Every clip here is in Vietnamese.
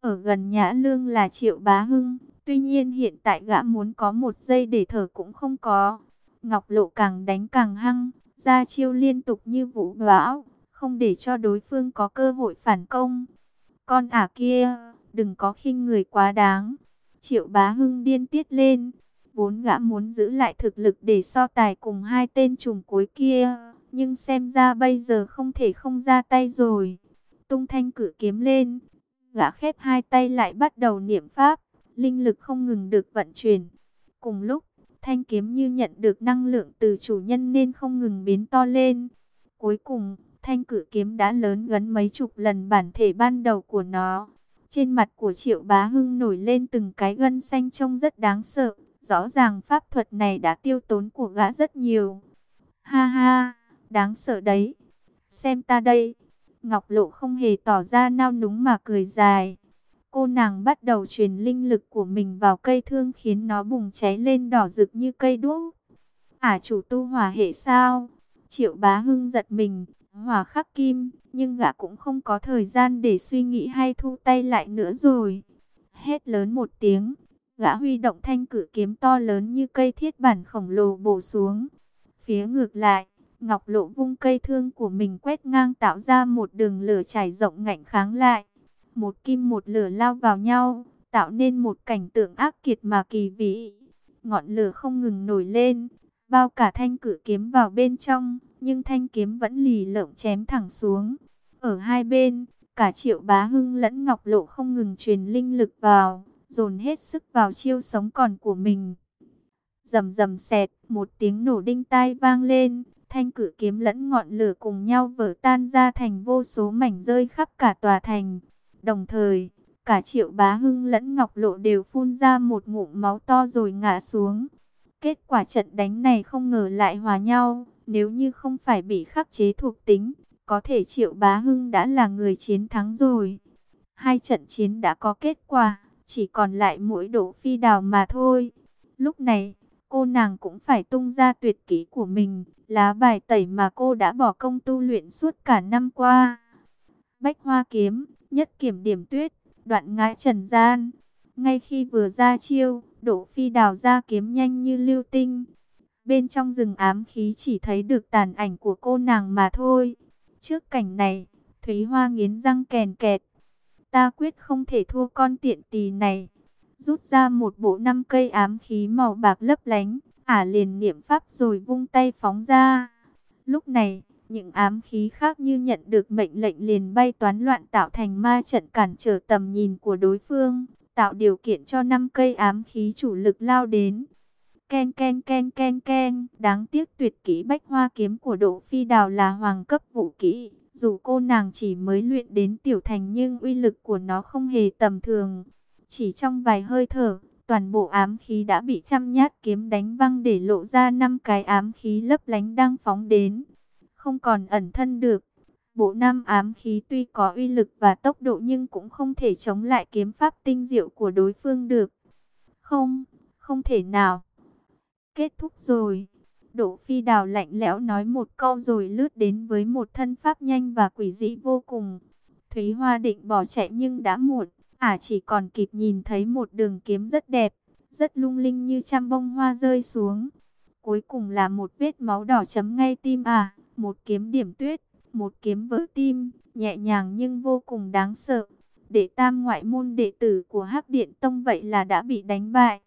Ở gần Nhã Lương là Triệu Bá Hưng, tuy nhiên hiện tại gã muốn có một giây để thở cũng không có. Ngọc Lộ càng đánh càng hăng, ra chiêu liên tục như vũ bão, không để cho đối phương có cơ hội phản công. Con ả kia, đừng có khinh người quá đáng. Triệu Bá Hưng điên tiết lên, vốn gã muốn giữ lại thực lực để so tài cùng hai tên trùng cuối kia, nhưng xem ra bây giờ không thể không ra tay rồi. Tung thanh cử kiếm lên, gã khép hai tay lại bắt đầu niệm pháp, linh lực không ngừng được vận chuyển. Cùng lúc, thanh kiếm như nhận được năng lượng từ chủ nhân nên không ngừng biến to lên. Cuối cùng, thanh cử kiếm đã lớn gần mấy chục lần bản thể ban đầu của nó. Trên mặt của Triệu Bá Hưng nổi lên từng cái gân xanh trông rất đáng sợ. Rõ ràng pháp thuật này đã tiêu tốn của gã rất nhiều. Ha ha, đáng sợ đấy. Xem ta đây. Ngọc Lộ không hề tỏ ra nao núng mà cười dài. Cô nàng bắt đầu truyền linh lực của mình vào cây thương khiến nó bùng cháy lên đỏ rực như cây đuốc. À, chủ tu hỏa hệ sao? Triệu bá hưng giật mình, hỏa khắc kim, nhưng gã cũng không có thời gian để suy nghĩ hay thu tay lại nữa rồi. Hét lớn một tiếng, gã huy động thanh cử kiếm to lớn như cây thiết bản khổng lồ bổ xuống. Phía ngược lại, Ngọc Lộ vung cây thương của mình quét ngang tạo ra một đường lửa trải rộng ngạnh kháng lại. Một kim một lửa lao vào nhau, tạo nên một cảnh tượng ác kiệt mà kỳ vĩ. Ngọn lửa không ngừng nổi lên, bao cả thanh cử kiếm vào bên trong, nhưng thanh kiếm vẫn lì lợm chém thẳng xuống. Ở hai bên, cả triệu bá hưng lẫn ngọc lộ không ngừng truyền linh lực vào, dồn hết sức vào chiêu sống còn của mình. Rầm rầm xẹt, một tiếng nổ đinh tai vang lên, thanh cử kiếm lẫn ngọn lửa cùng nhau vỡ tan ra thành vô số mảnh rơi khắp cả tòa thành. Đồng thời, cả triệu bá hưng lẫn ngọc lộ đều phun ra một ngụm máu to rồi ngã xuống. Kết quả trận đánh này không ngờ lại hòa nhau, nếu như không phải bị khắc chế thuộc tính, có thể triệu bá hưng đã là người chiến thắng rồi. Hai trận chiến đã có kết quả, chỉ còn lại mỗi đổ phi đào mà thôi. Lúc này, cô nàng cũng phải tung ra tuyệt kỹ của mình, lá bài tẩy mà cô đã bỏ công tu luyện suốt cả năm qua. Bách hoa kiếm, nhất kiểm điểm tuyết, đoạn ngãi trần gian. Ngay khi vừa ra chiêu, Đỗ Phi đào ra kiếm nhanh như lưu tinh. Bên trong rừng ám khí chỉ thấy được tàn ảnh của cô nàng mà thôi. Trước cảnh này, Thúy Hoa nghiến răng kèn kẹt. Ta quyết không thể thua con tiện tì này. Rút ra một bộ năm cây ám khí màu bạc lấp lánh, ả liền niệm pháp rồi vung tay phóng ra. Lúc này, những ám khí khác như nhận được mệnh lệnh liền bay toán loạn tạo thành ma trận cản trở tầm nhìn của đối phương, tạo điều kiện cho năm cây ám khí chủ lực lao đến. Ken ken ken ken ken, đáng tiếc tuyệt kỹ bách hoa kiếm của Đỗ Phi Đào là hoàng cấp vũ kỹ, dù cô nàng chỉ mới luyện đến tiểu thành nhưng uy lực của nó không hề tầm thường. Chỉ trong vài hơi thở, toàn bộ ám khí đã bị trăm nhát kiếm đánh văng để lộ ra năm cái ám khí lấp lánh đang phóng đến không còn ẩn thân được. Bộ năm ám khí tuy có uy lực và tốc độ nhưng cũng không thể chống lại kiếm pháp tinh diệu của đối phương được. Không, không thể nào. Kết thúc rồi. Đỗ Phi Đào lạnh lẽo nói một câu rồi lướt đến với một thân pháp nhanh và quỷ dị vô cùng. Thúy Hoa định bỏ chạy nhưng đã muộn, ả à chỉ còn kịp nhìn thấy một đường kiếm rất đẹp, rất lung linh như trăm bông hoa rơi xuống. Cuối cùng là một vết máu đỏ chấm ngay tim à một kiếm điểm tuyết, một kiếm vỡ tim, nhẹ nhàng nhưng vô cùng đáng sợ. Đệ tam ngoại môn đệ tử của Hắc Điện Tông vậy là đã bị đánh bại.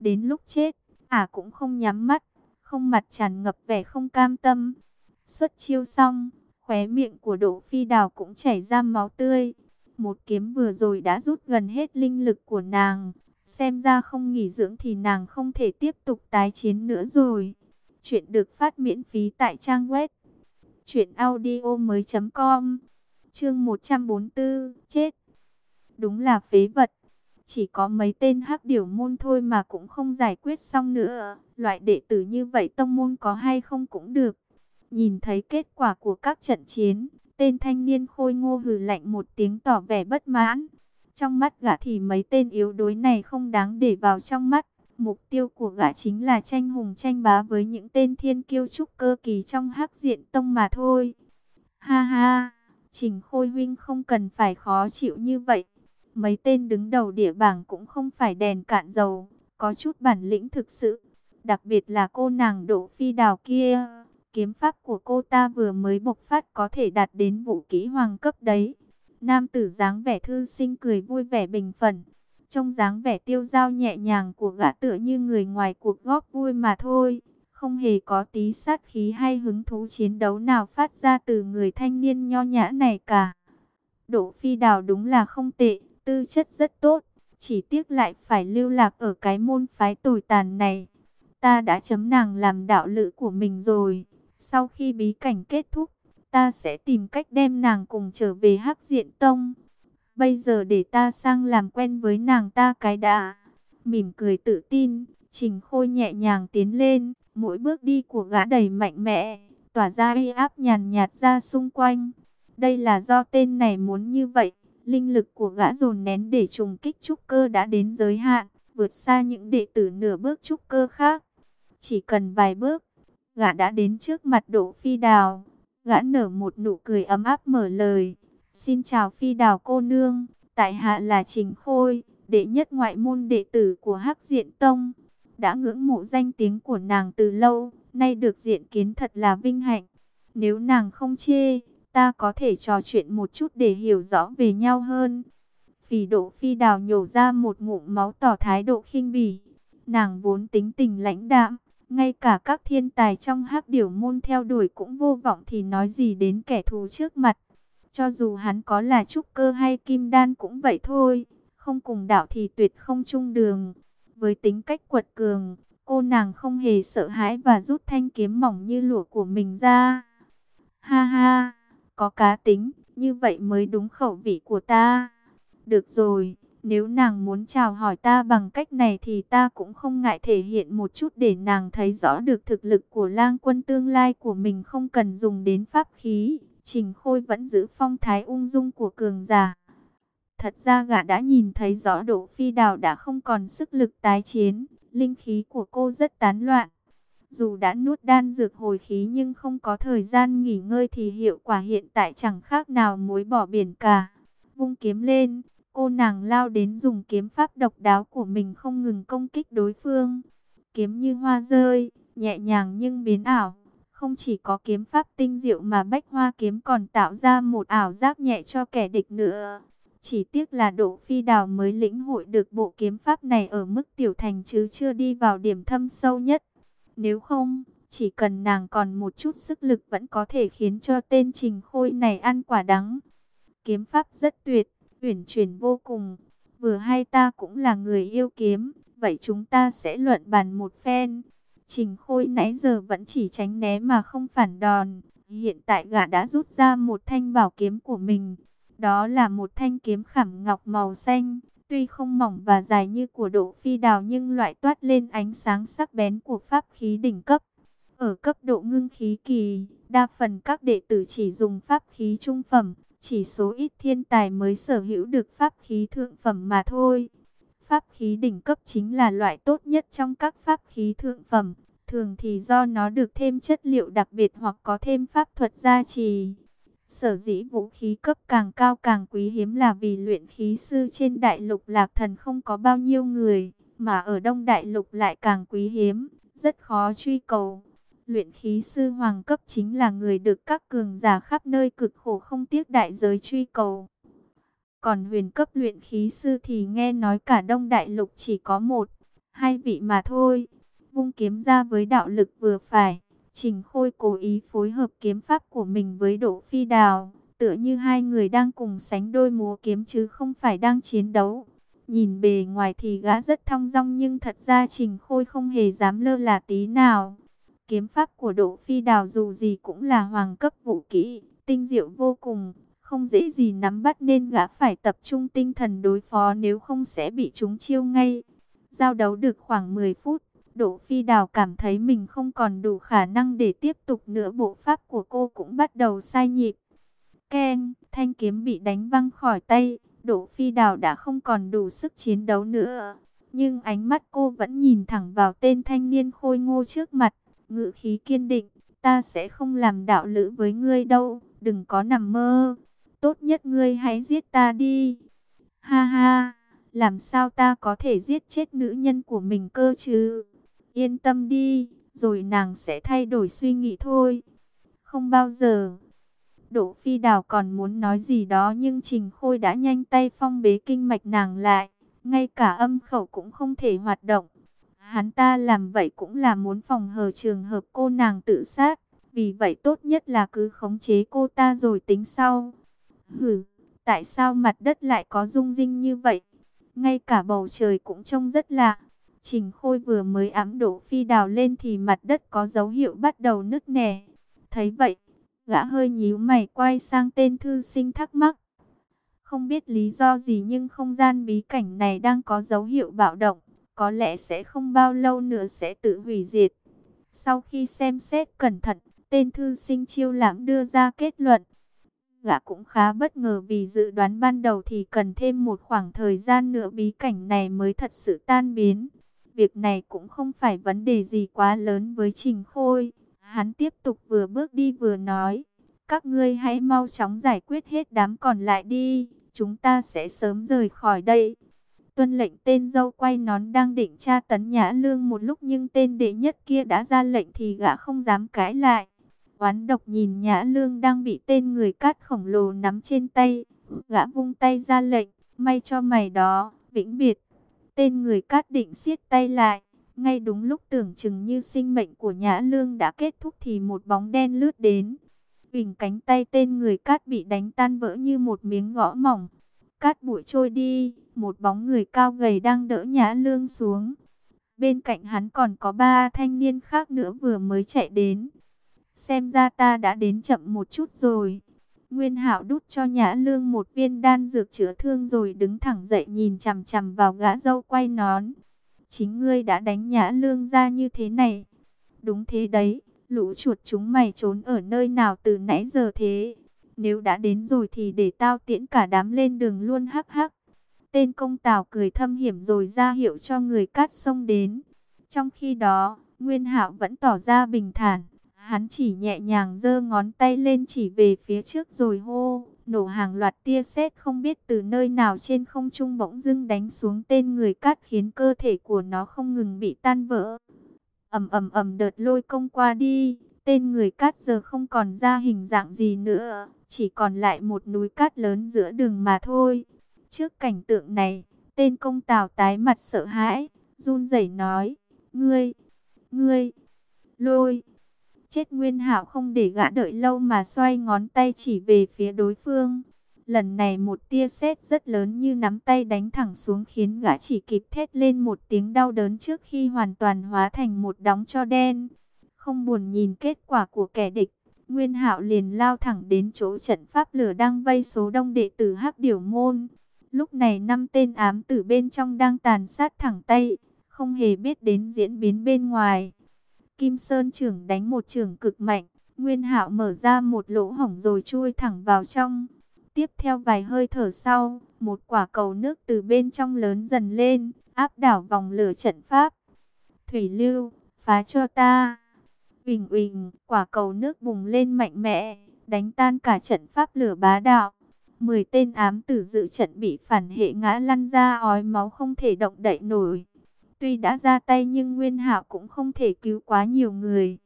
Đến lúc chết, ả cũng không nhắm mắt, không mặt tràn ngập vẻ không cam tâm. Xuất chiêu xong, khóe miệng của Đỗ Phi Đào cũng chảy ra máu tươi. Một kiếm vừa rồi đã rút gần hết linh lực của nàng. Xem ra không nghỉ dưỡng thì nàng không thể tiếp tục tái chiến nữa rồi. Chuyện được phát miễn phí tại trang web Chuyện audio mới com. Chương 144 Chết. Đúng là phế vật. Chỉ có mấy tên hắc điểu môn thôi mà cũng không giải quyết xong nữa. Loại đệ tử như vậy tông môn có hay không cũng được. Nhìn thấy kết quả của các trận chiến Tên thanh niên khôi ngô hừ lạnh một tiếng tỏ vẻ bất mãn Trong mắt gã thì mấy tên yếu đuối này không đáng để vào trong mắt Mục tiêu của gã chính là tranh hùng tranh bá với những tên thiên kiêu trúc cơ kỳ trong hắc diện tông mà thôi. Ha ha, Trình Khôi Huynh không cần phải khó chịu như vậy. Mấy tên đứng đầu địa bảng cũng không phải đèn cạn dầu, có chút bản lĩnh thực sự. Đặc biệt là cô nàng độ phi đào kia, kiếm pháp của cô ta vừa mới bộc phát có thể đạt đến vũ kỹ hoàng cấp đấy. Nam tử dáng vẻ thư sinh cười vui vẻ bình phẩm. Trong dáng vẻ tiêu dao nhẹ nhàng của gã tựa như người ngoài cuộc góp vui mà thôi. Không hề có tí sát khí hay hứng thú chiến đấu nào phát ra từ người thanh niên nho nhã này cả. Đỗ phi đào đúng là không tệ, tư chất rất tốt. Chỉ tiếc lại phải lưu lạc ở cái môn phái tồi tàn này. Ta đã chấm nàng làm đạo lữ của mình rồi. Sau khi bí cảnh kết thúc, ta sẽ tìm cách đem nàng cùng trở về Hắc Diện Tông. Bây giờ để ta sang làm quen với nàng ta cái đã. Mỉm cười tự tin, Trình Khôi nhẹ nhàng tiến lên, mỗi bước đi của gã đầy mạnh mẽ, tỏa ra uy áp nhàn nhạt ra xung quanh. Đây là do tên này muốn như vậy, linh lực của gã dồn nén để trùng kích trúc cơ đã đến giới hạn, vượt xa những đệ tử nửa bước trúc cơ khác. Chỉ cần vài bước, gã đã đến trước mặt Đỗ Phi Đào. Gã nở một nụ cười ấm áp mở lời. Xin chào Phi Đào cô nương, tại hạ là Trình Khôi, đệ nhất ngoại môn đệ tử của Hắc Diện Tông. Đã ngưỡng mộ danh tiếng của nàng từ lâu, nay được diện kiến thật là vinh hạnh. Nếu nàng không chê, ta có thể trò chuyện một chút để hiểu rõ về nhau hơn. Phỉ độ phi đào nhổ ra một ngụm máu tỏ thái độ khinh bỉ. Nàng vốn tính tình lãnh đạm, ngay cả các thiên tài trong hắc điểu môn theo đuổi cũng vô vọng thì nói gì đến kẻ thù trước mặt. Cho dù hắn có là trúc cơ hay kim đan cũng vậy thôi, không cùng đạo thì tuyệt không chung đường. Với tính cách quật cường, cô nàng không hề sợ hãi và rút thanh kiếm mỏng như lụa của mình ra. Ha ha, có cá tính, như vậy mới đúng khẩu vị của ta. Được rồi, nếu nàng muốn chào hỏi ta bằng cách này thì ta cũng không ngại thể hiện một chút để nàng thấy rõ được thực lực của lang quân tương lai của mình không cần dùng đến pháp khí. Trình Khôi vẫn giữ phong thái ung dung của cường giả. Thật ra gã đã nhìn thấy rõ Đỗ Phi Đào đã không còn sức lực tái chiến, linh khí của cô rất tán loạn. Dù đã nuốt đan dược hồi khí nhưng không có thời gian nghỉ ngơi thì hiệu quả hiện tại chẳng khác nào muối bỏ biển cả. Vung kiếm lên, cô nàng lao đến dùng kiếm pháp độc đáo của mình không ngừng công kích đối phương. Kiếm như hoa rơi, nhẹ nhàng nhưng biến ảo. Không chỉ có kiếm pháp tinh diệu mà bách hoa kiếm còn tạo ra một ảo giác nhẹ cho kẻ địch nữa. Chỉ tiếc là Đỗ Phi Đào mới lĩnh hội được bộ kiếm pháp này ở mức tiểu thành chứ chưa đi vào điểm thâm sâu nhất. Nếu không, chỉ cần nàng còn một chút sức lực vẫn có thể khiến cho tên Trình Khôi này ăn quả đắng. Kiếm pháp rất tuyệt, uyển chuyển vô cùng. Vừa hay ta cũng là người yêu kiếm, vậy chúng ta sẽ luận bàn một phen. Trình Khôi nãy giờ vẫn chỉ tránh né mà không phản đòn. Hiện tại gã đã rút ra một thanh bảo kiếm của mình. Đó là một thanh kiếm khảm ngọc màu xanh. Tuy không mỏng và dài như của độ phi đào nhưng loại toát lên ánh sáng sắc bén của pháp khí đỉnh cấp. Ở cấp độ ngưng khí kỳ, đa phần các đệ tử chỉ dùng pháp khí trung phẩm. Chỉ số ít thiên tài mới sở hữu được pháp khí thượng phẩm mà thôi. Pháp khí đỉnh cấp chính là loại tốt nhất trong các pháp khí thượng phẩm. Thường thì do nó được thêm chất liệu đặc biệt hoặc có thêm pháp thuật gia trì. Sở dĩ vũ khí cấp càng cao càng quý hiếm là vì luyện khí sư trên đại lục lạc thần không có bao nhiêu người, mà ở đông đại lục lại càng quý hiếm, rất khó truy cầu. Luyện khí sư hoàng cấp chính là người được các cường giả khắp nơi cực khổ không tiếc đại giới truy cầu. Còn huyền cấp luyện khí sư thì nghe nói cả đông đại lục chỉ có một, hai vị mà thôi. Vung kiếm ra với đạo lực vừa phải. Trình Khôi cố ý phối hợp kiếm pháp của mình với Đỗ Phi Đào, tựa như hai người đang cùng sánh đôi múa kiếm chứ không phải đang chiến đấu. Nhìn bề ngoài thì gã rất thong dong nhưng thật ra Trình Khôi không hề dám lơ là tí nào. Kiếm pháp của Đỗ Phi Đào dù gì cũng là hoàng cấp vũ kỹ, tinh diệu vô cùng, không dễ gì nắm bắt nên gã phải tập trung tinh thần đối phó nếu không sẽ bị chúng chiêu ngay. Giao đấu được khoảng 10 phút, Đỗ Phi Đào cảm thấy mình không còn đủ khả năng để tiếp tục nữa bộ pháp của cô cũng bắt đầu sai nhịp. Ken, thanh kiếm bị đánh văng khỏi tay, Đỗ Phi Đào đã không còn đủ sức chiến đấu nữa. Nhưng ánh mắt cô vẫn nhìn thẳng vào tên thanh niên khôi ngô trước mặt, ngự khí kiên định, ta sẽ không làm đạo lữ với ngươi đâu, đừng có nằm mơ. Tốt nhất ngươi hãy giết ta đi. Ha ha, làm sao ta có thể giết chết nữ nhân của mình cơ chứ? Yên tâm đi, rồi nàng sẽ thay đổi suy nghĩ thôi. Không bao giờ. Đỗ Phi Đào còn muốn nói gì đó nhưng Trình Khôi đã nhanh tay phong bế kinh mạch nàng lại. Ngay cả âm khẩu cũng không thể hoạt động. Hắn ta làm vậy cũng là muốn phòng hờ trường hợp cô nàng tự sát. Vì vậy tốt nhất là cứ khống chế cô ta rồi tính sau. Hử, tại sao mặt đất lại có rung rinh như vậy? Ngay cả bầu trời cũng trông rất lạ. Trình Khôi vừa mới ám đổ phi đào lên thì mặt đất có dấu hiệu bắt đầu nứt nẻ. Thấy vậy, gã hơi nhíu mày quay sang tên thư sinh thắc mắc. Không biết lý do gì nhưng không gian bí cảnh này đang có dấu hiệu bạo động, có lẽ sẽ không bao lâu nữa sẽ tự hủy diệt. Sau khi xem xét cẩn thận, tên thư sinh chiêu lãm đưa ra kết luận. Gã cũng khá bất ngờ vì dự đoán ban đầu thì cần thêm một khoảng thời gian nữa bí cảnh này mới thật sự tan biến. Việc này cũng không phải vấn đề gì quá lớn với Trình Khôi. Hắn tiếp tục vừa bước đi vừa nói. Các ngươi hãy mau chóng giải quyết hết đám còn lại đi. Chúng ta sẽ sớm rời khỏi đây. Tuân lệnh tên dâu quay nón đang định tra tấn nhã lương một lúc nhưng tên đệ nhất kia đã ra lệnh thì gã không dám cãi lại. Oán độc nhìn nhã lương đang bị tên người cát khổng lồ nắm trên tay. Gã vung tay ra lệnh, may cho mày đó, vĩnh biệt. Tên người cát định siết tay lại. Ngay đúng lúc tưởng chừng như sinh mệnh của Nhã Lương đã kết thúc thì một bóng đen lướt đến. Vình cánh tay tên người cát bị đánh tan vỡ như một miếng gõ mỏng. Cát bụi trôi đi, một bóng người cao gầy đang đỡ Nhã Lương xuống. Bên cạnh hắn còn có ba thanh niên khác nữa vừa mới chạy đến. Xem ra ta đã đến chậm một chút rồi. Nguyên Hạo đút cho Nhã Lương một viên đan dược chữa thương rồi đứng thẳng dậy nhìn chằm chằm vào gã dâu quay nón. Chính ngươi đã đánh Nhã Lương ra như thế này. Đúng thế đấy, lũ chuột chúng mày trốn ở nơi nào từ nãy giờ thế? Nếu đã đến rồi thì để tao tiễn cả đám lên đường luôn hắc hắc. Tên công tào cười thâm hiểm rồi ra hiệu cho người cát sông đến. Trong khi đó, Nguyên Hạo vẫn tỏ ra bình thản. Hắn chỉ nhẹ nhàng giơ ngón tay lên chỉ về phía trước rồi hô, nổ hàng loạt tia sét không biết từ nơi nào trên không trung bỗng dưng đánh xuống tên người cát khiến cơ thể của nó không ngừng bị tan vỡ. ầm ầm ầm đợt lôi công qua đi, tên người cát giờ không còn ra hình dạng gì nữa, chỉ còn lại một núi cát lớn giữa đường mà thôi. Trước cảnh tượng này, tên công tào tái mặt sợ hãi, run rẩy nói, ngươi, ngươi, lôi. Chết Nguyên hảo không để gã đợi lâu mà xoay ngón tay chỉ về phía đối phương. Lần này một tia sét rất lớn như nắm tay đánh thẳng xuống khiến gã chỉ kịp thét lên một tiếng đau đớn trước khi hoàn toàn hóa thành một đống cho đen. Không buồn nhìn kết quả của kẻ địch, Nguyên Hạo liền lao thẳng đến chỗ trận pháp lửa đang vây số đông đệ tử Hắc Điểu môn. Lúc này năm tên ám tử bên trong đang tàn sát thẳng tay, không hề biết đến diễn biến bên ngoài. Kim Sơn trưởng đánh một trường cực mạnh, Nguyên Hạo mở ra một lỗ hổng rồi chui thẳng vào trong. Tiếp theo vài hơi thở sau, một quả cầu nước từ bên trong lớn dần lên, áp đảo vòng lửa trận pháp. Thủy lưu, phá cho ta. Uỳnh uỳnh, quả cầu nước bùng lên mạnh mẽ, đánh tan cả trận pháp lửa bá đạo. Mười tên ám tử dự trận bị phản hệ ngã lăn ra ói máu không thể động đậy nổi. Tuy đã ra tay nhưng Nguyên Hạo cũng không thể cứu quá nhiều người.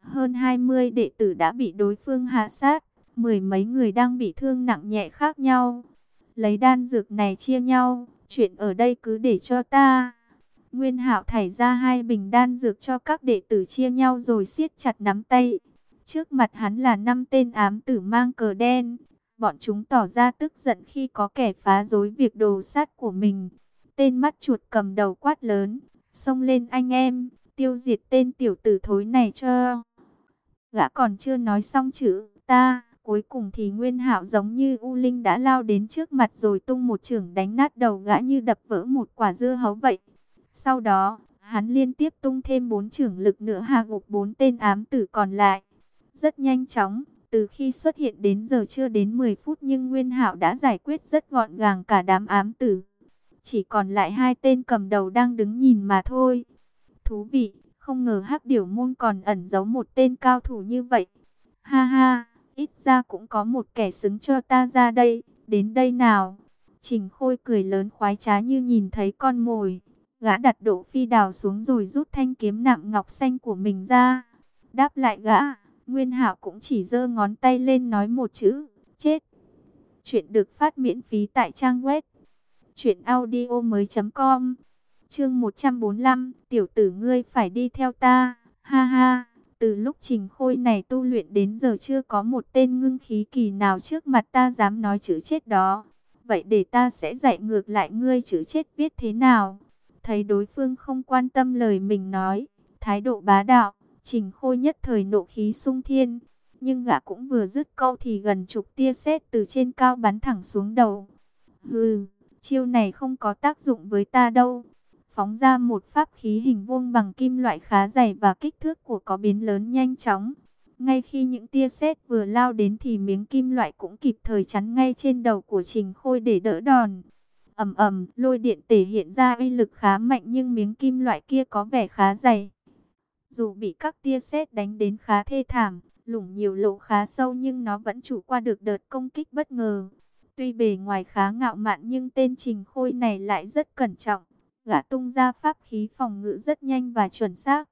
Hơn 20 đệ tử đã bị đối phương hạ sát, mười mấy người đang bị thương nặng nhẹ khác nhau. Lấy đan dược này chia nhau, chuyện ở đây cứ để cho ta. Nguyên Hạo thảy ra hai bình đan dược cho các đệ tử chia nhau rồi siết chặt nắm tay. Trước mặt hắn là năm tên ám tử mang cờ đen. Bọn chúng tỏ ra tức giận khi có kẻ phá rối việc đồ sát của mình. Tên mắt chuột cầm đầu quát lớn, xông lên anh em, tiêu diệt tên tiểu tử thối này cho. Gã còn chưa nói xong chữ ta, cuối cùng thì Nguyên Hạo giống như U Linh đã lao đến trước mặt rồi tung một chưởng đánh nát đầu gã như đập vỡ một quả dưa hấu vậy. Sau đó, hắn liên tiếp tung thêm bốn trưởng lực nữa hạ gục bốn tên ám tử còn lại. Rất nhanh chóng, từ khi xuất hiện đến giờ chưa đến 10 phút nhưng Nguyên Hạo đã giải quyết rất gọn gàng cả đám ám tử. Chỉ còn lại hai tên cầm đầu đang đứng nhìn mà thôi. Thú vị, không ngờ hắc điểu môn còn ẩn giấu một tên cao thủ như vậy. Ha ha, ít ra cũng có một kẻ xứng cho ta ra đây, đến đây nào. Trình Khôi cười lớn khoái trá như nhìn thấy con mồi. Gã đặt độ phi đào xuống rồi rút thanh kiếm nạm ngọc xanh của mình ra. Đáp lại gã, Nguyên Hạo cũng chỉ giơ ngón tay lên nói một chữ, chết. Chuyện được phát miễn phí tại trang web truyệnaudiomoi.com. Chương 145, tiểu tử ngươi phải đi theo ta. Ha ha, từ lúc Trình Khôi này tu luyện đến giờ chưa có một tên ngưng khí kỳ nào trước mặt ta dám nói chữ chết đó. Vậy để ta sẽ dạy ngược lại ngươi chữ chết viết thế nào? Thấy đối phương không quan tâm lời mình nói, thái độ bá đạo, Trình Khôi nhất thời nộ khí sung thiên. Nhưng gã cũng vừa dứt câu thì gần chục tia sét từ trên cao bắn thẳng xuống đầu. Hừ, chiêu này không có tác dụng với ta đâu. Phóng ra một pháp khí hình vuông bằng kim loại khá dày và kích thước của có biến lớn nhanh chóng. Ngay khi những tia sét vừa lao đến thì miếng kim loại cũng kịp thời chắn ngay trên đầu của Trình Khôi để đỡ đòn ầm ầm, lôi điện thể hiện ra uy lực khá mạnh nhưng miếng kim loại kia có vẻ khá dày. Dù bị các tia sét đánh đến khá thê thảm, lủng nhiều lỗ khá sâu nhưng nó vẫn trụ qua được đợt công kích bất ngờ. Tuy bề ngoài khá ngạo mạn nhưng tên Trình Khôi này lại rất cẩn trọng. Gã tung ra pháp khí phòng ngự rất nhanh và chuẩn xác.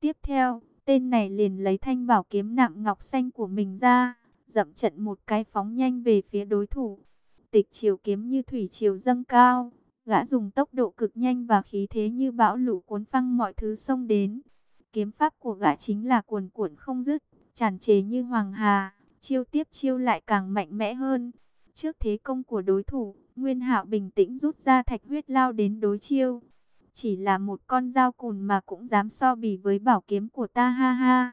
Tiếp theo, tên này liền lấy thanh bảo kiếm nạm ngọc xanh của mình ra, dậm trận một cái phóng nhanh về phía đối thủ. Tịch chiều kiếm như thủy chiều dâng cao, gã dùng tốc độ cực nhanh và khí thế như bão lũ cuốn phăng mọi thứ xông đến. Kiếm pháp của gã chính là cuồn cuộn không dứt, tràn trề như hoàng hà, chiêu tiếp chiêu lại càng mạnh mẽ hơn. Trước thế công của đối thủ, Nguyên Hạo bình tĩnh rút ra thạch huyết lao đến đối chiêu. Chỉ là một con dao cùn mà cũng dám so bì với bảo kiếm của ta ha ha.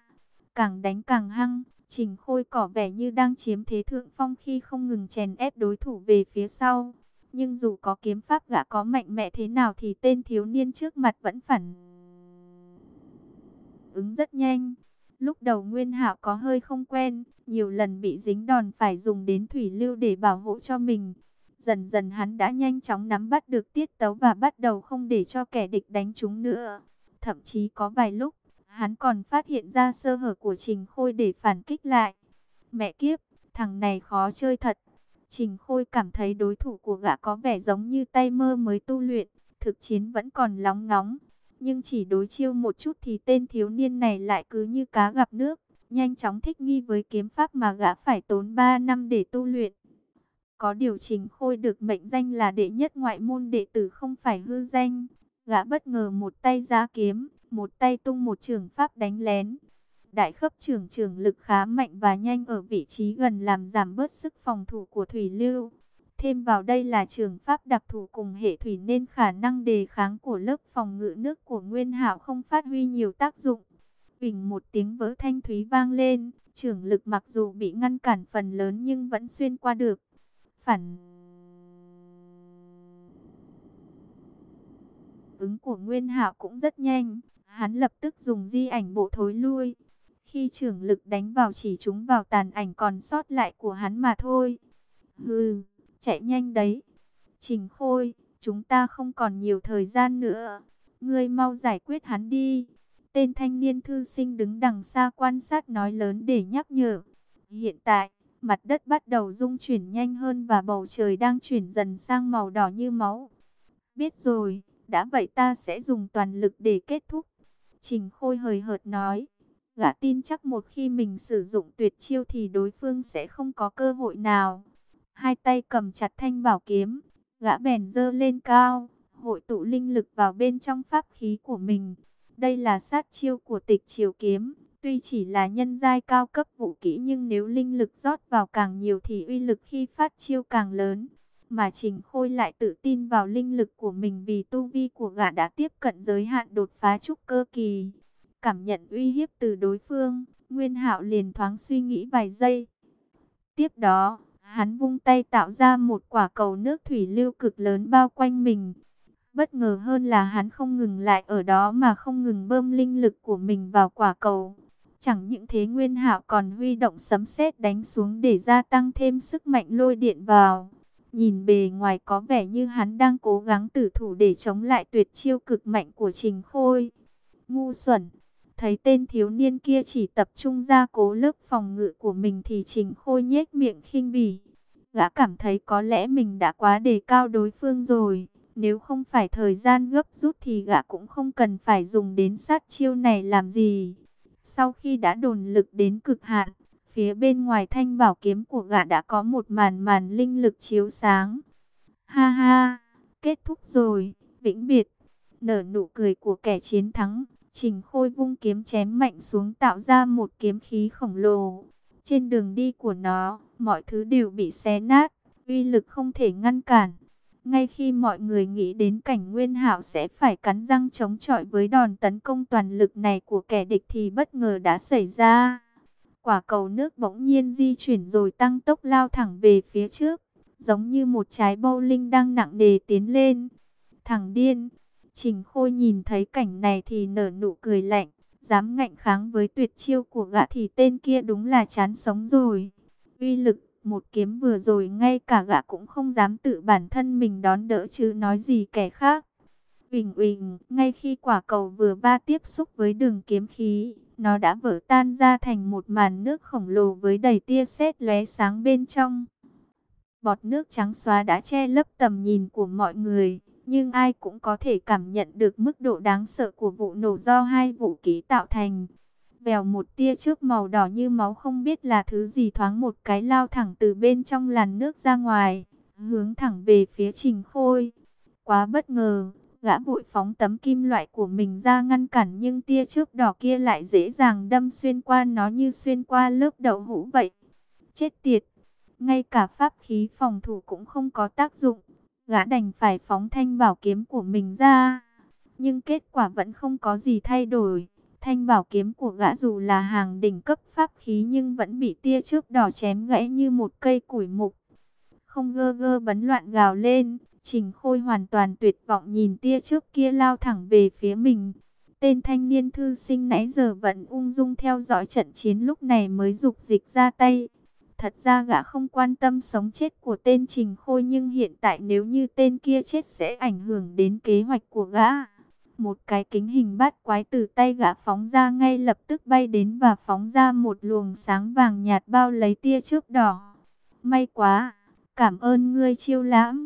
Càng đánh càng hăng, Trình Khôi cỏ vẻ như đang chiếm thế thượng phong khi không ngừng chèn ép đối thủ về phía sau. Nhưng dù có kiếm pháp gã có mạnh mẽ thế nào thì tên thiếu niên trước mặt vẫn phản ứng rất nhanh. Lúc đầu Nguyên Hạo có hơi không quen, nhiều lần bị dính đòn phải dùng đến thủy lưu để bảo hộ cho mình. Dần dần hắn đã nhanh chóng nắm bắt được tiết tấu và bắt đầu không để cho kẻ địch đánh chúng nữa. Thậm chí có vài lúc, hắn còn phát hiện ra sơ hở của Trình Khôi để phản kích lại. Mẹ kiếp, thằng này khó chơi thật. Trình Khôi cảm thấy đối thủ của gã có vẻ giống như tay mơ mới tu luyện, thực chiến vẫn còn lóng ngóng. Nhưng chỉ đối chiêu một chút thì tên thiếu niên này lại cứ như cá gặp nước, nhanh chóng thích nghi với kiếm pháp mà gã phải tốn 3 năm để tu luyện. Có điều Trình Khôi được mệnh danh là đệ nhất ngoại môn đệ tử không phải hư danh. Gã bất ngờ một tay ra kiếm, một tay tung một trường pháp đánh lén. Đại khớp trường trường lực khá mạnh và nhanh ở vị trí gần làm giảm bớt sức phòng thủ của Thủy Lưu. Thêm vào đây là trường pháp đặc thù cùng hệ thủy nên khả năng đề kháng của lớp phòng ngự nước của Nguyên Hạo không phát huy nhiều tác dụng. Bình một tiếng vỡ thanh thúy vang lên, trường lực mặc dù bị ngăn cản phần lớn nhưng vẫn xuyên qua được. Phản ứng của Nguyên Hạo cũng rất nhanh, hắn lập tức dùng di ảnh bộ thối lui. Khi trưởng lực đánh vào chỉ chúng vào tàn ảnh còn sót lại của hắn mà thôi. Hừ chạy nhanh đấy. Trình Khôi, chúng ta không còn nhiều thời gian nữa. Ngươi mau giải quyết hắn đi. Tên thanh niên thư sinh đứng đằng xa quan sát nói lớn để nhắc nhở. Hiện tại, mặt đất bắt đầu rung chuyển nhanh hơn và bầu trời đang chuyển dần sang màu đỏ như máu. Biết rồi, đã vậy ta sẽ dùng toàn lực để kết thúc. Trình Khôi hời hợt nói. Gã tin chắc một khi mình sử dụng tuyệt chiêu thì đối phương sẽ không có cơ hội nào hai tay cầm chặt thanh bảo kiếm, gã bèn dơ lên cao, hội tụ linh lực vào bên trong pháp khí của mình. Đây là sát chiêu của tịch chiều kiếm, tuy chỉ là nhân giai cao cấp vũ kỹ nhưng nếu linh lực rót vào càng nhiều thì uy lực khi phát chiêu càng lớn. Mà Trình Khôi lại tự tin vào linh lực của mình vì tu vi của gã đã tiếp cận giới hạn đột phá trúc cơ kỳ. Cảm nhận uy hiếp từ đối phương, Nguyên Hạo liền thoáng suy nghĩ vài giây. Tiếp đó, Hắn vung tay tạo ra một quả cầu nước thủy lưu cực lớn bao quanh mình. Bất ngờ hơn là hắn không ngừng lại ở đó mà không ngừng bơm linh lực của mình vào quả cầu. Chẳng những thế Nguyên Hạo còn huy động sấm sét đánh xuống để gia tăng thêm sức mạnh lôi điện vào. Nhìn bề ngoài có vẻ như hắn đang cố gắng tử thủ để chống lại tuyệt chiêu cực mạnh của Trình Khôi. Ngu xuẩn, thấy tên thiếu niên kia chỉ tập trung ra cố lớp phòng ngự của mình thì Trình Khôi nhếch miệng khinh bỉ. Gã cảm thấy có lẽ mình đã quá đề cao đối phương rồi. Nếu không phải thời gian gấp rút thì gã cũng không cần phải dùng đến sát chiêu này làm gì. Sau khi đã đồn lực đến cực hạn, phía bên ngoài thanh bảo kiếm của gã đã có một màn màn linh lực chiếu sáng. Ha ha, kết thúc rồi, vĩnh biệt. Nở nụ cười của kẻ chiến thắng, Trình Khôi vung kiếm chém mạnh xuống tạo ra một kiếm khí khổng lồ. Trên đường đi của nó, mọi thứ đều bị xé nát, uy lực không thể ngăn cản. Ngay khi mọi người nghĩ đến cảnh Nguyên Hạo sẽ phải cắn răng chống chọi với đòn tấn công toàn lực này của kẻ địch thì bất ngờ đã xảy ra. Quả cầu nước bỗng nhiên di chuyển rồi tăng tốc lao thẳng về phía trước, giống như một trái bowling đang nặng đề tiến lên. Thằng điên, Trình Khôi nhìn thấy cảnh này thì nở nụ cười lạnh, dám ngạnh kháng với tuyệt chiêu của gã thì tên kia đúng là chán sống rồi. Uy lực một kiếm vừa rồi ngay cả gã cũng không dám tự bản thân mình đón đỡ chứ nói gì kẻ khác. Uỳnh uỳnh, ngay khi quả cầu vừa va tiếp xúc với đường kiếm khí, nó đã vỡ tan ra thành một màn nước khổng lồ với đầy tia sét lóe sáng bên trong. Bọt nước trắng xóa đã che lấp tầm nhìn của mọi người, nhưng ai cũng có thể cảm nhận được mức độ đáng sợ của vụ nổ do hai vũ khí tạo thành. Vèo một tia trước màu đỏ như máu không biết là thứ gì thoáng một cái lao thẳng từ bên trong làn nước ra ngoài, hướng thẳng về phía Trình Khôi. Quá bất ngờ, gã vội phóng tấm kim loại của mình ra ngăn cản nhưng tia trước đỏ kia lại dễ dàng đâm xuyên qua nó như xuyên qua lớp đậu hũ vậy. Chết tiệt! Ngay cả pháp khí phòng thủ cũng không có tác dụng, gã đành phải phóng thanh bảo kiếm của mình ra. Nhưng kết quả vẫn không có gì thay đổi. Thanh bảo kiếm của gã dù là hàng đỉnh cấp pháp khí nhưng vẫn bị tia trước đỏ chém gãy như một cây củi mục. Không gơ gơ bấn loạn gào lên, Trình Khôi hoàn toàn tuyệt vọng nhìn tia trước kia lao thẳng về phía mình. Tên thanh niên thư sinh nãy giờ vẫn ung dung theo dõi trận chiến lúc này mới dục dịch ra tay. Thật ra gã không quan tâm sống chết của tên Trình Khôi nhưng hiện tại nếu như tên kia chết sẽ ảnh hưởng đến kế hoạch của gã. Một cái kính hình bát quái từ tay gã phóng ra ngay lập tức bay đến và phóng ra một luồng sáng vàng nhạt bao lấy tia trước đỏ. May quá, cảm ơn ngươi chiêu lãm.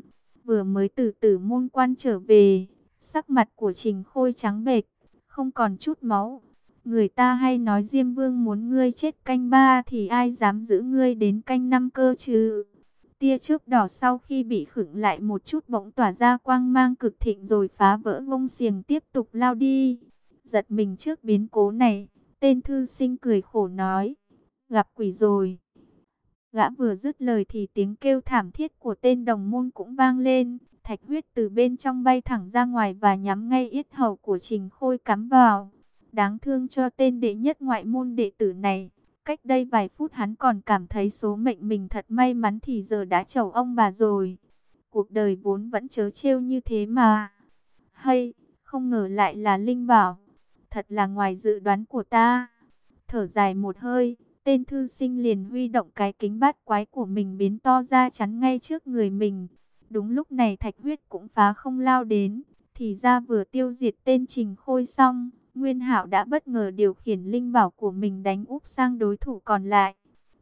Vừa mới từ tử môn quan trở về, sắc mặt của Trình Khôi trắng bệch, không còn chút máu. Người ta hay nói Diêm Vương muốn ngươi chết canh ba thì ai dám giữ ngươi đến canh năm cơ chứ? Tia chớp đỏ sau khi bị khựng lại một chút bỗng tỏa ra quang mang cực thịnh rồi phá vỡ gông xiềng tiếp tục lao đi. Giật mình trước biến cố này, tên thư sinh cười khổ nói, gặp quỷ rồi. Gã vừa dứt lời thì tiếng kêu thảm thiết của tên đồng môn cũng vang lên, thạch huyết từ bên trong bay thẳng ra ngoài và nhắm ngay yết hầu của Trình Khôi cắm vào. Đáng thương cho tên đệ nhất ngoại môn đệ tử này. Cách đây vài phút hắn còn cảm thấy số mệnh mình thật may mắn thì giờ đã chầu ông bà rồi. Cuộc đời vốn vẫn chớ trêu như thế mà. Hay, không ngờ lại là Linh Bảo. Thật là ngoài dự đoán của ta. Thở dài một hơi, tên thư sinh liền huy động cái kính bát quái của mình biến to ra chắn ngay trước người mình. Đúng lúc này thạch huyết cũng phá không lao đến, thì ra vừa tiêu diệt tên trình khôi xong. Nguyên Hạo đã bất ngờ điều khiển linh bảo của mình đánh úp sang đối thủ còn lại.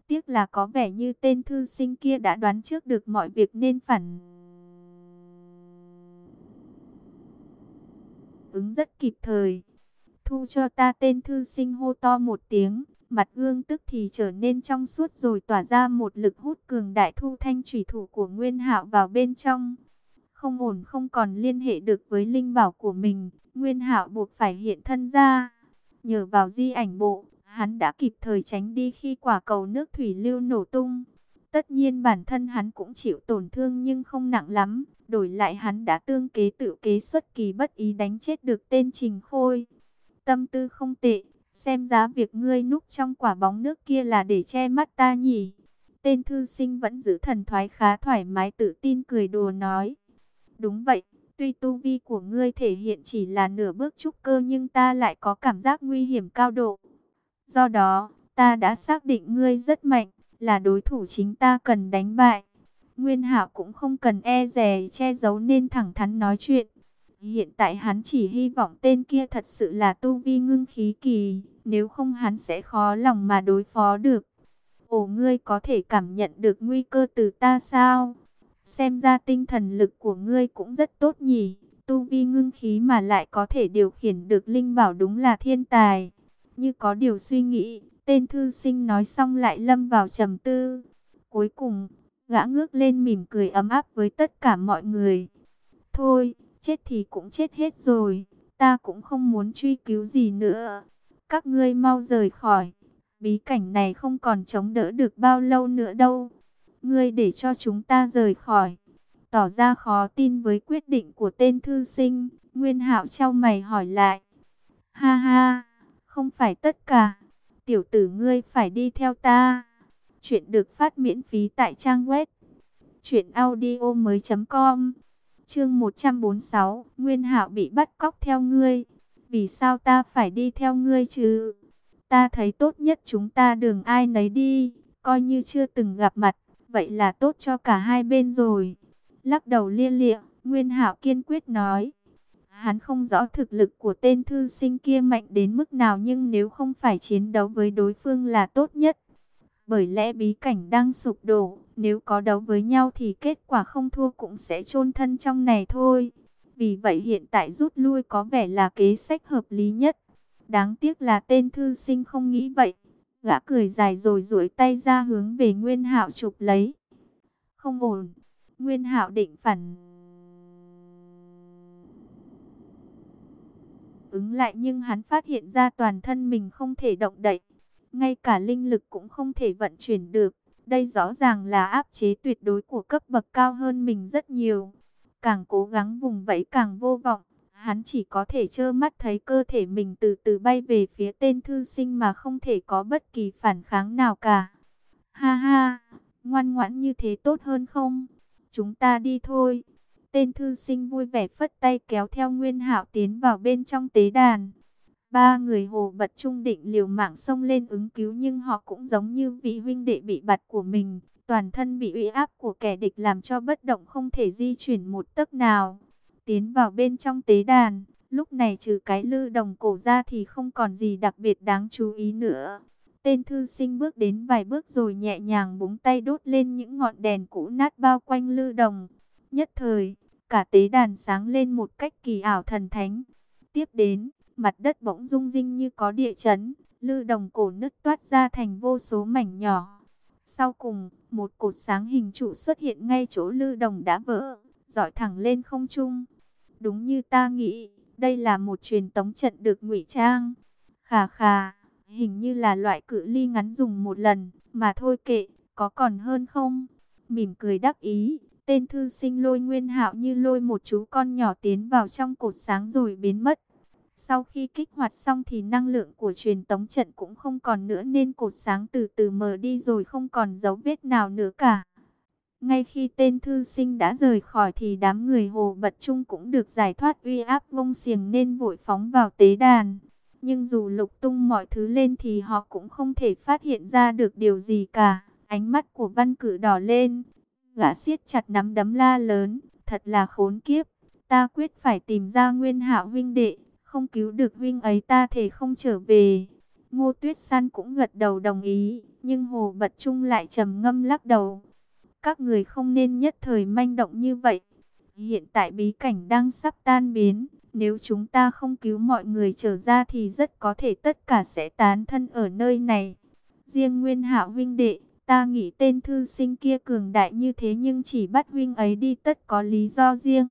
Tiếc là có vẻ như tên thư sinh kia đã đoán trước được mọi việc nên phản ứng rất kịp thời. Thu cho ta tên thư sinh hô to một tiếng, mặt gương tức thì trở nên trong suốt rồi tỏa ra một lực hút cường đại thu thanh thủy thủ của Nguyên Hạo vào bên trong. Không ổn không còn liên hệ được với linh bảo của mình, Nguyên Hạo buộc phải hiện thân ra. Nhờ vào di ảnh bộ, hắn đã kịp thời tránh đi khi quả cầu nước thủy lưu nổ tung. Tất nhiên bản thân hắn cũng chịu tổn thương nhưng không nặng lắm. Đổi lại hắn đã tương kế tự kế xuất kỳ bất ý đánh chết được tên Trình Khôi. Tâm tư không tệ, xem giá việc ngươi núp trong quả bóng nước kia là để che mắt ta nhỉ. Tên thư sinh vẫn giữ thần thoái khá thoải mái tự tin cười đùa nói. Đúng vậy, Tuy tu vi của ngươi thể hiện chỉ là nửa bước trúc cơ nhưng ta lại có cảm giác nguy hiểm cao độ. Do đó, ta đã xác định ngươi rất mạnh, là đối thủ chính ta cần đánh bại. Nguyên Hạo cũng không cần e dè che giấu nên thẳng thắn nói chuyện. Hiện tại hắn chỉ hy vọng tên kia thật sự là tu vi ngưng khí kỳ, nếu không hắn sẽ khó lòng mà đối phó được. Ồ ngươi có thể cảm nhận được nguy cơ từ ta sao? Xem ra tinh thần lực của ngươi cũng rất tốt nhỉ. Tu vi ngưng khí mà lại có thể điều khiển được linh bảo đúng là thiên tài. Như có điều suy nghĩ, tên thư sinh nói xong lại lâm vào trầm tư. Cuối cùng, gã ngước lên mỉm cười ấm áp với tất cả mọi người. Thôi, chết thì cũng chết hết rồi, ta cũng không muốn truy cứu gì nữa. Các ngươi mau rời khỏi, bí cảnh này không còn chống đỡ được bao lâu nữa đâu. Ngươi để cho chúng ta rời khỏi. Tỏ ra khó tin với quyết định của tên thư sinh, Nguyên Hạo trao mày hỏi lại. Ha ha, không phải tất cả, tiểu tử ngươi phải đi theo ta. Chuyện được phát miễn phí tại trang web truyệnaudiomoi.com. Chương 146, Nguyên Hạo bị bắt cóc theo ngươi. Vì sao ta phải đi theo ngươi chứ? Ta thấy tốt nhất chúng ta đường ai nấy đi, coi như chưa từng gặp mặt, vậy là tốt cho cả hai bên rồi. Lắc đầu lia lịa, Nguyên Hạo kiên quyết nói. Hắn không rõ thực lực của tên thư sinh kia mạnh đến mức nào nhưng nếu không phải chiến đấu với đối phương là tốt nhất. Bởi lẽ bí cảnh đang sụp đổ, nếu có đấu với nhau thì kết quả không thua cũng sẽ chôn thân trong này thôi. Vì vậy hiện tại rút lui có vẻ là kế sách hợp lý nhất. Đáng tiếc là tên thư sinh không nghĩ vậy. Gã cười dài rồi duỗi tay ra hướng về Nguyên Hạo chụp lấy. Không ổn. Nguyên Hạo định phản ứng lại nhưng hắn phát hiện ra toàn thân mình không thể động đậy, ngay cả linh lực cũng không thể vận chuyển được. Đây rõ ràng là áp chế tuyệt đối của cấp bậc cao hơn mình rất nhiều. Càng cố gắng vùng vẫy càng vô vọng, hắn chỉ có thể trơ mắt thấy cơ thể mình từ từ bay về phía tên thư sinh mà không thể có bất kỳ phản kháng nào cả. Ha ha, ngoan ngoãn như thế tốt hơn không? Chúng ta đi thôi. Tên thư sinh vui vẻ phất tay kéo theo Nguyên Hạo tiến vào bên trong tế đàn. Ba người hồ bật trung định liều mạng xông lên ứng cứu nhưng họ cũng giống như vị huynh đệ bị bật của mình. Toàn thân bị uy áp của kẻ địch làm cho bất động không thể di chuyển một tấc nào. Tiến vào bên trong tế đàn, lúc này trừ cái lư đồng cổ ra thì không còn gì đặc biệt đáng chú ý nữa. Tên thư sinh bước đến vài bước rồi nhẹ nhàng búng tay đốt lên những ngọn đèn cũ nát bao quanh lư đồng. Nhất thời, cả tế đàn sáng lên một cách kỳ ảo thần thánh. Tiếp đến, mặt đất bỗng rung rinh như có địa chấn, lư đồng cổ nứt toát ra thành vô số mảnh nhỏ. Sau cùng, một cột sáng hình trụ xuất hiện ngay chỗ lư đồng đã vỡ, dọi thẳng lên không trung. Đúng như ta nghĩ, đây là một truyền tống trận được ngụy trang. Khà khà, hình như là loại cự ly ngắn dùng một lần, mà thôi kệ, có còn hơn không? Mỉm cười đắc ý, tên thư sinh lôi nguyên hạo như lôi một chú con nhỏ tiến vào trong cột sáng rồi biến mất. Sau khi kích hoạt xong thì năng lượng của truyền tống trận cũng không còn nữa nên cột sáng từ từ mờ đi rồi không còn dấu vết nào nữa cả. Ngay khi tên thư sinh đã rời khỏi thì đám người hồ bật chung cũng được giải thoát uy áp vông xiềng nên vội phóng vào tế đàn. Nhưng dù lục tung mọi thứ lên thì họ cũng không thể phát hiện ra được điều gì cả. Ánh mắt của văn cử đỏ lên. Gã siết chặt nắm đấm la lớn. Thật là khốn kiếp. Ta quyết phải tìm ra nguyên hạ huynh đệ. Không cứu được huynh ấy ta thể không trở về. Ngô Tuyết San cũng gật đầu đồng ý. Nhưng Hồ Bật Trung lại trầm ngâm lắc đầu. Các người không nên nhất thời manh động như vậy. Hiện tại bí cảnh đang sắp tan biến. Nếu chúng ta không cứu mọi người trở ra thì rất có thể tất cả sẽ tán thân ở nơi này. Riêng Nguyên Hạo huynh đệ, ta nghĩ tên thư sinh kia cường đại như thế nhưng chỉ bắt huynh ấy đi tất có lý do riêng.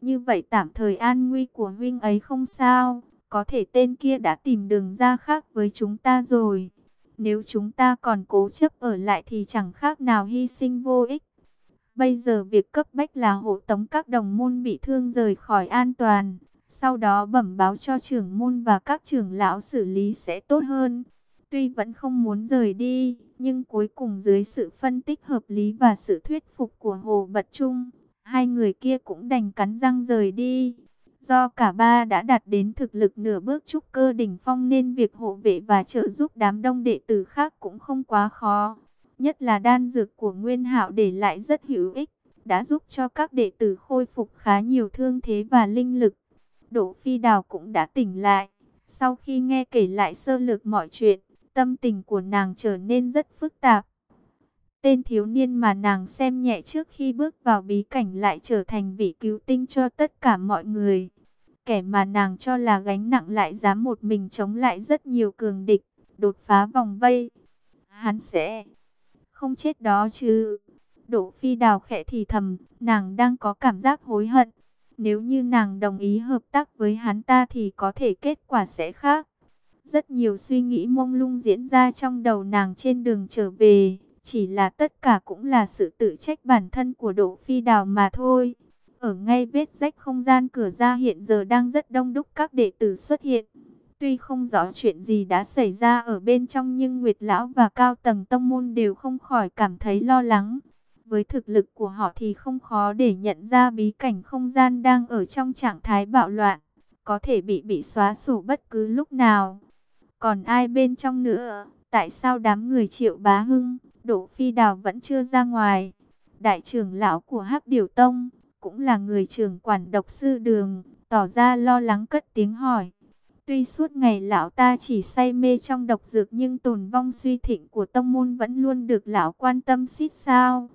Như vậy tạm thời an nguy của huynh ấy không sao, có thể tên kia đã tìm đường ra khác với chúng ta rồi. Nếu chúng ta còn cố chấp ở lại thì chẳng khác nào hy sinh vô ích. Bây giờ việc cấp bách là hộ tống các đồng môn bị thương rời khỏi an toàn. Sau đó bẩm báo cho trưởng môn và các trưởng lão xử lý sẽ tốt hơn. Tuy vẫn không muốn rời đi, nhưng cuối cùng dưới sự phân tích hợp lý và sự thuyết phục của Hồ Bật Trung, hai người kia cũng đành cắn răng rời đi. Do cả ba đã đạt đến thực lực nửa bước trúc cơ đỉnh phong nên việc hộ vệ và trợ giúp đám đông đệ tử khác cũng không quá khó. Nhất là đan dược của Nguyên Hạo để lại rất hữu ích, đã giúp cho các đệ tử khôi phục khá nhiều thương thế và linh lực. Đỗ Phi Đào cũng đã tỉnh lại. Sau khi nghe kể lại sơ lược mọi chuyện, tâm tình của nàng trở nên rất phức tạp. Tên thiếu niên mà nàng xem nhẹ trước khi bước vào bí cảnh lại trở thành vị cứu tinh cho tất cả mọi người. Kẻ mà nàng cho là gánh nặng lại dám một mình chống lại rất nhiều cường địch, đột phá vòng vây. Hắn sẽ không chết đó chứ. Đỗ Phi Đào khẽ thì thầm, nàng đang có cảm giác hối hận. Nếu như nàng đồng ý hợp tác với hắn ta thì có thể kết quả sẽ khác. Rất nhiều suy nghĩ mông lung diễn ra trong đầu nàng trên đường trở về. Chỉ là tất cả cũng là sự tự trách bản thân của Đỗ Phi Đào mà thôi. Ở ngay vết rách không gian cửa ra hiện giờ đang rất đông đúc các đệ tử xuất hiện. Tuy không rõ chuyện gì đã xảy ra ở bên trong nhưng Nguyệt Lão và cao tầng tông môn đều không khỏi cảm thấy lo lắng. Với thực lực của họ thì không khó để nhận ra bí cảnh không gian đang ở trong trạng thái bạo loạn. Có thể bị bị xóa sổ bất cứ lúc nào. Còn ai bên trong nữa? Tại sao đám người triệu bá hưng, Đỗ Phi Đào vẫn chưa ra ngoài? Đại trưởng lão của Hắc Điểu Tông, cũng là người trưởng quản độc sư đường, tỏ ra lo lắng cất tiếng hỏi. Tuy suốt ngày lão ta chỉ say mê trong độc dược nhưng tồn vong suy thịnh của tông môn vẫn luôn được lão quan tâm xít sao.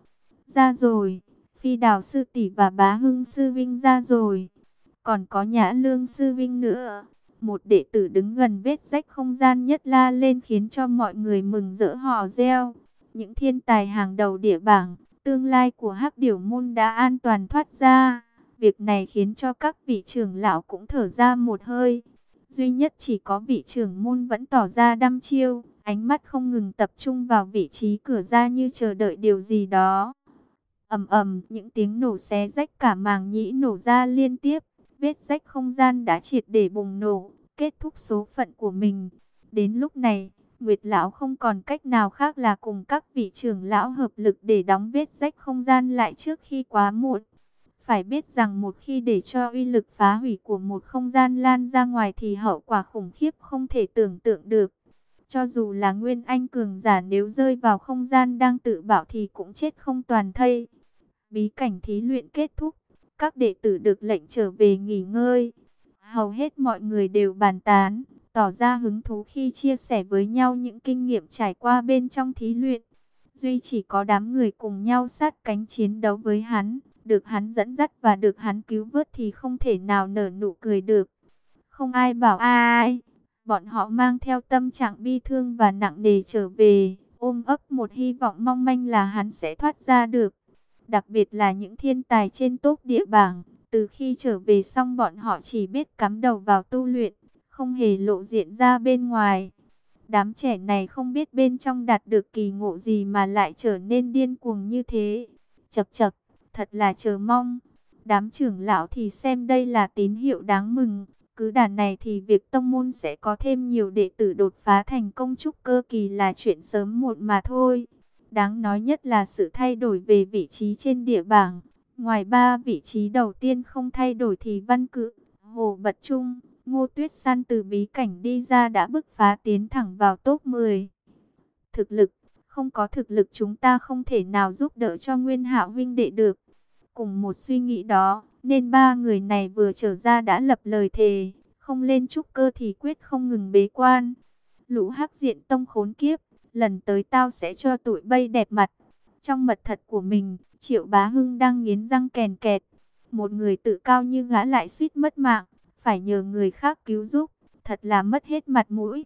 Ra rồi, phi đào sư tỷ và bá hưng sư vinh ra rồi. Còn có nhã lương sư vinh nữa. Một đệ tử đứng gần vết rách không gian nhất la lên khiến cho mọi người mừng rỡ hò reo. Những thiên tài hàng đầu địa bảng, tương lai của hắc điểu môn đã an toàn thoát ra. Việc này khiến cho các vị trưởng lão cũng thở ra một hơi. Duy nhất chỉ có vị trưởng môn vẫn tỏ ra đăm chiêu, ánh mắt không ngừng tập trung vào vị trí cửa ra như chờ đợi điều gì đó ầm ầm, những tiếng nổ xé rách cả màng nhĩ nổ ra liên tiếp, vết rách không gian đã triệt để bùng nổ, kết thúc số phận của mình. Đến lúc này, Nguyệt lão không còn cách nào khác là cùng các vị trưởng lão hợp lực để đóng vết rách không gian lại trước khi quá muộn. Phải biết rằng một khi để cho uy lực phá hủy của một không gian lan ra ngoài thì hậu quả khủng khiếp không thể tưởng tượng được. Cho dù là Nguyên Anh cường giả nếu rơi vào không gian đang tự bảo thì cũng chết không toàn thây. Bí cảnh thí luyện kết thúc, các đệ tử được lệnh trở về nghỉ ngơi. Hầu hết mọi người đều bàn tán, tỏ ra hứng thú khi chia sẻ với nhau những kinh nghiệm trải qua bên trong thí luyện. Duy chỉ có đám người cùng nhau sát cánh chiến đấu với hắn, được hắn dẫn dắt và được hắn cứu vớt thì không thể nào nở nụ cười được. Không ai bảo ai, bọn họ mang theo tâm trạng bi thương và nặng nề trở về, ôm ấp một hy vọng mong manh là hắn sẽ thoát ra được đặc biệt là những thiên tài trên tốt địa bảng. Từ khi trở về xong bọn họ chỉ biết cắm đầu vào tu luyện, không hề lộ diện ra bên ngoài. Đám trẻ này không biết bên trong đạt được kỳ ngộ gì mà lại trở nên điên cuồng như thế. Chật chật, thật là chờ mong. Đám trưởng lão thì xem đây là tín hiệu đáng mừng. Cứ đàn này thì việc tông môn sẽ có thêm nhiều đệ tử đột phá thành công trúc cơ kỳ là chuyện sớm muộn mà thôi. Đáng nói nhất là sự thay đổi về vị trí trên địa bảng. Ngoài ba vị trí đầu tiên không thay đổi thì văn cự, hồ bật trung, ngô tuyết san từ bí cảnh đi ra đã bứt phá tiến thẳng vào top 10. Thực lực, không có thực lực chúng ta không thể nào giúp đỡ cho Nguyên Hạo huynh đệ được. Cùng một suy nghĩ đó, nên ba người này vừa trở ra đã lập lời thề, không lên trúc cơ thì quyết không ngừng bế quan. Lũ hắc diện tông khốn kiếp, lần tới tao sẽ cho tụi bay đẹp mặt. Trong mật thật của mình, Triệu Bá Hưng đang nghiến răng kèn kẹt. Một người tự cao như gã lại suýt mất mạng, phải nhờ người khác cứu giúp, thật là mất hết mặt mũi.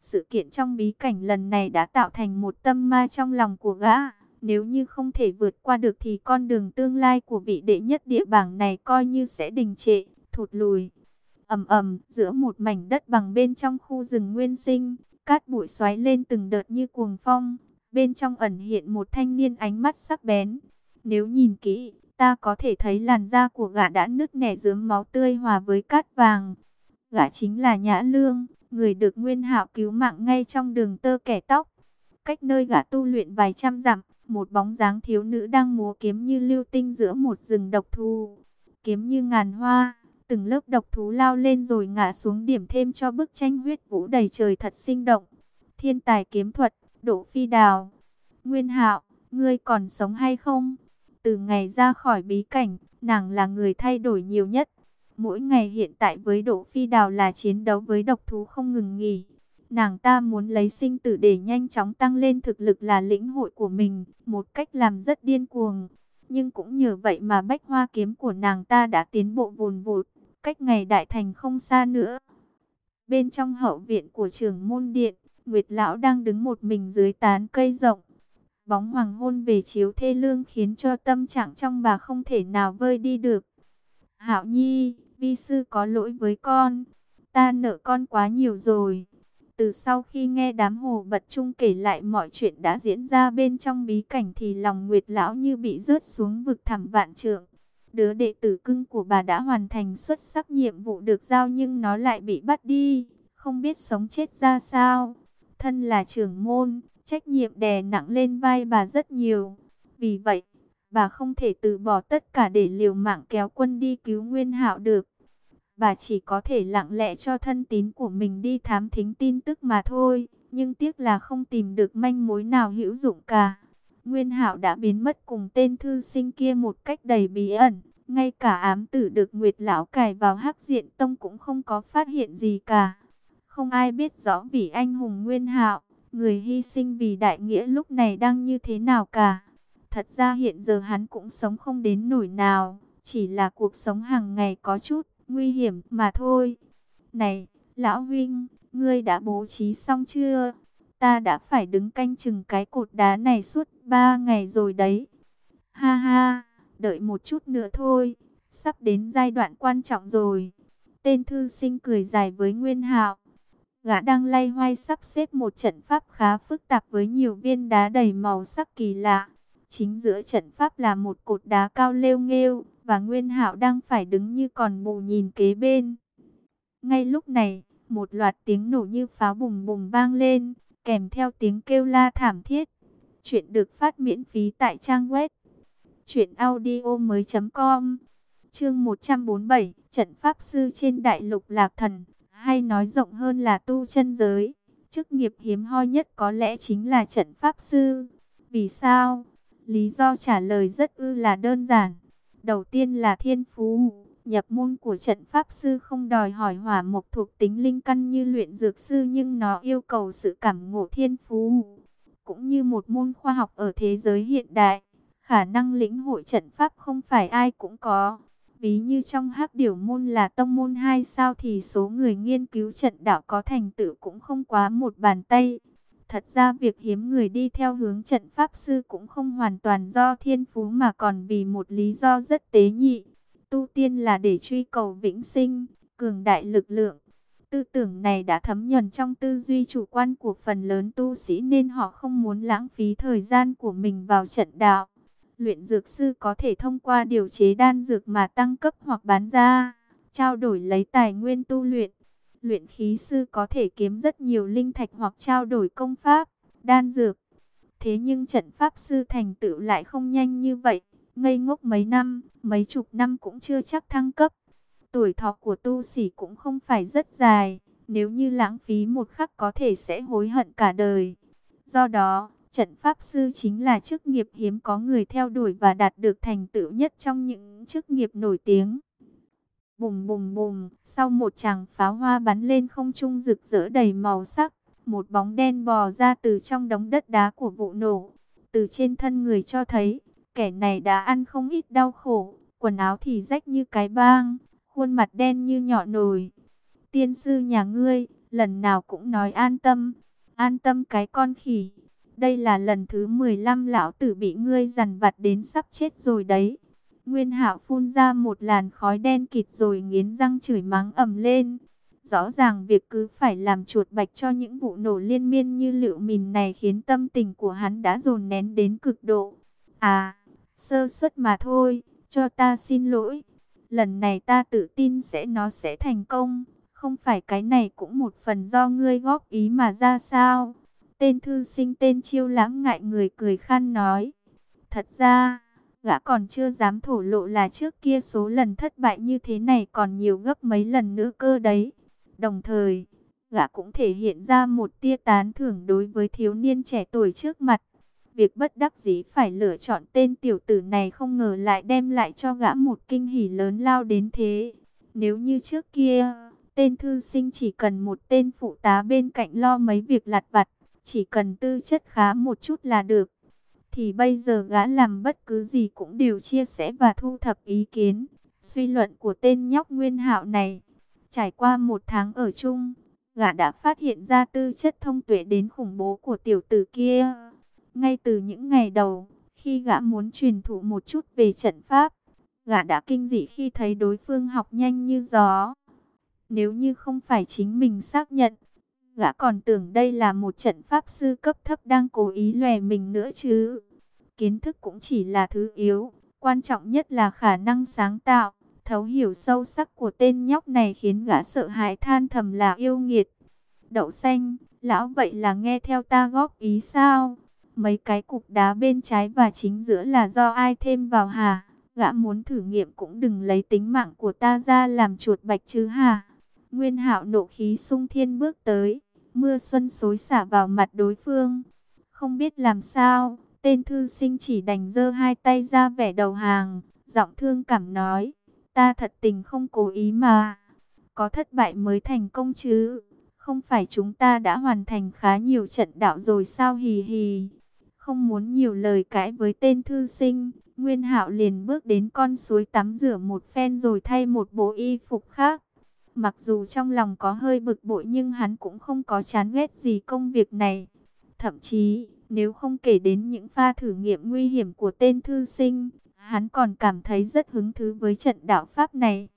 Sự kiện trong bí cảnh lần này đã tạo thành một tâm ma trong lòng của gã. Nếu như không thể vượt qua được thì con đường tương lai của vị đệ nhất địa bảng này coi như sẽ đình trệ, thụt lùi. ầm ầm giữa một mảnh đất bằng bên trong khu rừng nguyên sinh, Cát bụi xoáy lên từng đợt như cuồng phong. Bên trong ẩn hiện một thanh niên ánh mắt sắc bén. Nếu nhìn kỹ, ta có thể thấy làn da của gã đã nứt nẻ dướm máu tươi hòa với cát vàng. Gã chính là Nhã Lương, người được Nguyên Hạo cứu mạng ngay trong đường tơ kẻ tóc. Cách nơi gã tu luyện vài trăm dặm, một bóng dáng thiếu nữ đang múa kiếm như lưu tinh giữa một rừng độc thú, Kiếm như ngàn hoa, Từng lớp độc thú lao lên rồi ngã xuống điểm thêm cho bức tranh huyết vũ đầy trời thật sinh động. Thiên tài kiếm thuật, Đỗ Phi Đào. Nguyên Hạo, ngươi còn sống hay không? Từ ngày ra khỏi bí cảnh, nàng là người thay đổi nhiều nhất. Mỗi ngày hiện tại với Đỗ Phi Đào là chiến đấu với độc thú không ngừng nghỉ. Nàng ta muốn lấy sinh tử để nhanh chóng tăng lên thực lực là lĩnh hội của mình, một cách làm rất điên cuồng. Nhưng cũng nhờ vậy mà bách hoa kiếm của nàng ta đã tiến bộ vùn vụt, cách ngày đại thành không xa nữa. Bên trong hậu viện của trường môn điện, Nguyệt Lão đang đứng một mình dưới tán cây rộng. Bóng hoàng hôn về chiếu thê lương khiến cho tâm trạng trong bà không thể nào vơi đi được. Hạo Nhi, vi sư có lỗi với con. Ta nợ con quá nhiều rồi. Từ sau khi nghe đám hồ bật chung kể lại mọi chuyện đã diễn ra bên trong bí cảnh thì lòng Nguyệt Lão như bị rớt xuống vực thẳm vạn trượng. Đứa đệ tử cưng của bà đã hoàn thành xuất sắc nhiệm vụ được giao nhưng nó lại bị bắt đi, không biết sống chết ra sao. Thân là trưởng môn, trách nhiệm đè nặng lên vai bà rất nhiều. Vì vậy, bà không thể từ bỏ tất cả để liều mạng kéo quân đi cứu Nguyên Hạo được. Bà chỉ có thể lặng lẽ cho thân tín của mình đi thám thính tin tức mà thôi, nhưng tiếc là không tìm được manh mối nào hữu dụng cả. Nguyên Hạo đã biến mất cùng tên thư sinh kia một cách đầy bí ẩn, ngay cả ám tử được Nguyệt lão cài vào Hắc Diện Tông cũng không có phát hiện gì cả. Không ai biết rõ vì anh hùng Nguyên Hạo, người hy sinh vì đại nghĩa lúc này đang như thế nào cả. Thật ra hiện giờ hắn cũng sống không đến nổi nào, chỉ là cuộc sống hàng ngày có chút nguy hiểm mà thôi. Này, lão huynh, ngươi đã bố trí xong chưa? Ta đã phải đứng canh chừng cái cột đá này suốt ba ngày rồi đấy. Ha ha, đợi một chút nữa thôi, sắp đến giai đoạn quan trọng rồi. Tên thư sinh cười dài với Nguyên Hạo. Gã đang lay hoay sắp xếp một trận pháp khá phức tạp với nhiều viên đá đầy màu sắc kỳ lạ. Chính giữa trận pháp là một cột đá cao lêu nghêu, và Nguyên Hạo đang phải đứng như còn mù nhìn kế bên. Ngay lúc này, một loạt tiếng nổ như pháo bùng bùng vang lên, kèm theo tiếng kêu la thảm thiết. Chuyện được phát miễn phí tại trang web truyệnaudiomoi.com. Chương 147, trận pháp sư trên đại lục Lạc Thần, hay nói rộng hơn là tu chân giới. Chức nghiệp hiếm hoi nhất có lẽ chính là trận pháp sư. Vì sao? Lý do trả lời rất ư là đơn giản. Đầu tiên là thiên phú. Nhập môn của trận pháp sư không đòi hỏi hỏa mộc thuộc tính linh căn như luyện dược sư nhưng nó yêu cầu sự cảm ngộ thiên phú. Cũng như một môn khoa học ở thế giới hiện đại, khả năng lĩnh hội trận pháp không phải ai cũng có. Ví như trong hắc điểu môn là tông môn 2 sao thì số người nghiên cứu trận đạo có thành tựu cũng không quá một bàn tay. Thật ra việc hiếm người đi theo hướng trận pháp sư cũng không hoàn toàn do thiên phú mà còn vì một lý do rất tế nhị. Tu tiên là để truy cầu vĩnh sinh, cường đại lực lượng. Tư tưởng này đã thấm nhuần trong tư duy chủ quan của phần lớn tu sĩ nên họ không muốn lãng phí thời gian của mình vào trận đạo. Luyện dược sư có thể thông qua điều chế đan dược mà tăng cấp hoặc bán ra, trao đổi lấy tài nguyên tu luyện. Luyện khí sư có thể kiếm rất nhiều linh thạch hoặc trao đổi công pháp, đan dược. Thế nhưng trận pháp sư thành tựu lại không nhanh như vậy, ngây ngốc mấy năm, mấy chục năm cũng chưa chắc thăng cấp. Tuổi thọ của tu sĩ cũng không phải rất dài, nếu như lãng phí một khắc có thể sẽ hối hận cả đời. Do đó, trận pháp sư chính là chức nghiệp hiếm có người theo đuổi và đạt được thành tựu nhất trong những chức nghiệp nổi tiếng. Bùm bùm bùm, sau một tràng pháo hoa bắn lên không trung rực rỡ đầy màu sắc, một bóng đen bò ra từ trong đống đất đá của vụ nổ. Từ trên thân người cho thấy, kẻ này đã ăn không ít đau khổ, quần áo thì rách như cái bang, khuôn mặt đen như nhỏ nồi. Tiên sư nhà ngươi, lần nào cũng nói an tâm, an tâm cái con khỉ. Đây là lần thứ 15 lão tử bị ngươi dằn vặt đến sắp chết rồi đấy. Nguyên Hạo phun ra một làn khói đen kịt rồi nghiến răng chửi mắng ầm lên. Rõ ràng việc cứ phải làm chuột bạch cho những vụ nổ liên miên như liệu mìn này khiến tâm tình của hắn đã dồn nén đến cực độ. À, sơ suất mà thôi, cho ta xin lỗi. Lần này ta tự tin sẽ nó sẽ thành công. Không phải cái này cũng một phần do ngươi góp ý mà ra sao. Tên thư sinh tên chiêu lãm ngại người cười khăn nói. Thật ra gã còn chưa dám thổ lộ là trước kia số lần thất bại như thế này còn nhiều gấp mấy lần nữa cơ đấy. Đồng thời, gã cũng thể hiện ra một tia tán thưởng đối với thiếu niên trẻ tuổi trước mặt. Việc bất đắc dĩ phải lựa chọn tên tiểu tử này không ngờ lại đem lại cho gã một kinh hỉ lớn lao đến thế. Nếu như trước kia, Tên thư sinh chỉ cần một tên phụ tá bên cạnh lo mấy việc lặt vặt, chỉ cần tư chất khá một chút là được. Thì bây giờ gã làm bất cứ gì cũng đều chia sẻ và thu thập ý kiến, suy luận của tên nhóc nguyên hạo này. Trải qua một tháng ở chung, gã đã phát hiện ra tư chất thông tuệ đến khủng bố của tiểu tử kia. Ngay từ những ngày đầu, khi gã muốn truyền thụ một chút về trận pháp, gã đã kinh dị khi thấy đối phương học nhanh như gió. Nếu như không phải chính mình xác nhận, gã còn tưởng đây là một trận pháp sư cấp thấp đang cố ý lòe mình nữa chứ. Kiến thức cũng chỉ là thứ yếu, quan trọng nhất là khả năng sáng tạo. Thấu hiểu sâu sắc của tên nhóc này khiến gã sợ hãi than thầm là yêu nghiệt. Đậu xanh, lão vậy là nghe theo ta góp ý sao? Mấy cái cục đá bên trái và chính giữa là do ai thêm vào hả? Gã muốn thử nghiệm cũng đừng lấy tính mạng của ta ra làm chuột bạch chứ hả? Nguyên hạo nộ khí sung thiên bước tới, mưa xuân xối xả vào mặt đối phương. Không biết làm sao, tên thư sinh chỉ đành giơ hai tay ra vẻ đầu hàng, giọng thương cảm nói, ta thật tình không cố ý mà. Có thất bại mới thành công chứ, không phải chúng ta đã hoàn thành khá nhiều trận đạo rồi sao hì hì. Không muốn nhiều lời cãi với tên thư sinh, Nguyên Hạo liền bước đến con suối tắm rửa một phen rồi thay một bộ y phục khác. Mặc dù trong lòng có hơi bực bội nhưng hắn cũng không có chán ghét gì công việc này. Thậm chí, nếu không kể đến những pha thử nghiệm nguy hiểm của tên thư sinh, hắn còn cảm thấy rất hứng thú với trận đạo pháp này.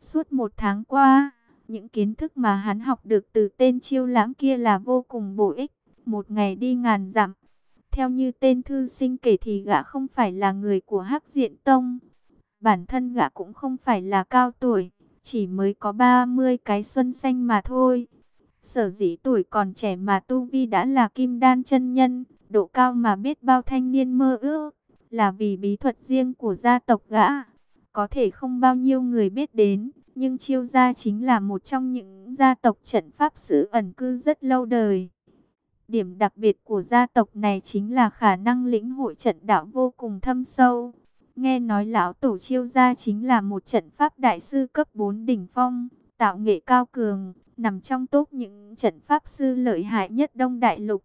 Suốt một tháng qua, những kiến thức mà hắn học được từ tên chiêu lãm kia là vô cùng bổ ích. Một ngày đi ngàn dặm. Theo như tên thư sinh kể thì gã không phải là người của Hắc Diện Tông. Bản thân gã cũng không phải là cao tuổi chỉ mới có 30 cái xuân xanh mà thôi. Sở dĩ tuổi còn trẻ mà Tu Vi đã là kim đan chân nhân, độ cao mà biết bao thanh niên mơ ước, là vì bí thuật riêng của gia tộc gã. Có thể không bao nhiêu người biết đến, nhưng chiêu gia chính là một trong những gia tộc trận pháp sử ẩn cư rất lâu đời. Điểm đặc biệt của gia tộc này chính là khả năng lĩnh hội trận đạo vô cùng thâm sâu. Nghe nói lão tổ chiêu gia chính là một trận pháp đại sư cấp 4 đỉnh phong, tạo nghệ cao cường, nằm trong top những trận pháp sư lợi hại nhất Đông Đại Lục.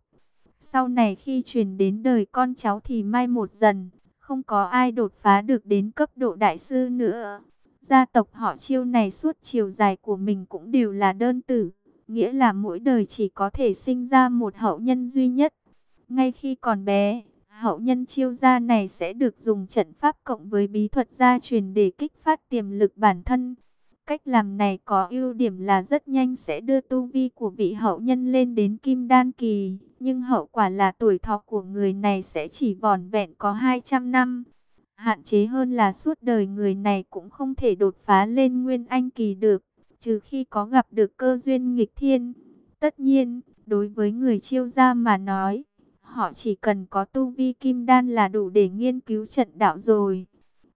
Sau này khi truyền đến đời con cháu thì mai một dần, không có ai đột phá được đến cấp độ đại sư nữa. Gia tộc họ chiêu này suốt chiều dài của mình cũng đều là đơn tử, nghĩa là mỗi đời chỉ có thể sinh ra một hậu nhân duy nhất. Ngay khi còn bé, Hậu nhân chiêu gia này sẽ được dùng trận pháp cộng với bí thuật gia truyền để kích phát tiềm lực bản thân. Cách làm này có ưu điểm là rất nhanh sẽ đưa tu vi của vị hậu nhân lên đến kim đan kỳ, nhưng hậu quả là tuổi thọ của người này sẽ chỉ vòn vẹn có 200 năm. Hạn chế hơn là suốt đời người này cũng không thể đột phá lên nguyên anh kỳ được, trừ khi có gặp được cơ duyên nghịch thiên. Tất nhiên, đối với người chiêu gia mà nói, Họ chỉ cần có tu vi kim đan là đủ để nghiên cứu trận đạo rồi.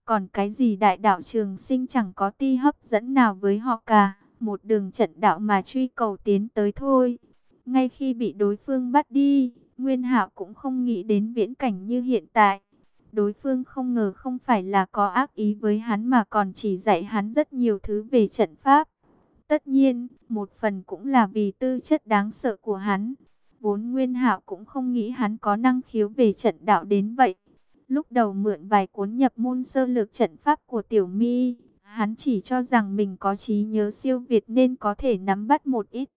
Còn cái gì đại đạo trường sinh chẳng có ti hấp dẫn nào với họ cả. Một đường trận đạo mà truy cầu tiến tới thôi. Ngay khi bị đối phương bắt đi, Nguyên Hạo cũng không nghĩ đến viễn cảnh như hiện tại. Đối phương không ngờ không phải là có ác ý với hắn mà còn chỉ dạy hắn rất nhiều thứ về trận pháp. Tất nhiên, một phần cũng là vì tư chất đáng sợ của hắn. Vốn Nguyên Hạo cũng không nghĩ hắn có năng khiếu về trận đạo đến vậy. Lúc đầu mượn vài cuốn nhập môn sơ lược trận pháp của Tiểu Mi, hắn chỉ cho rằng mình có trí nhớ siêu việt nên có thể nắm bắt một ít.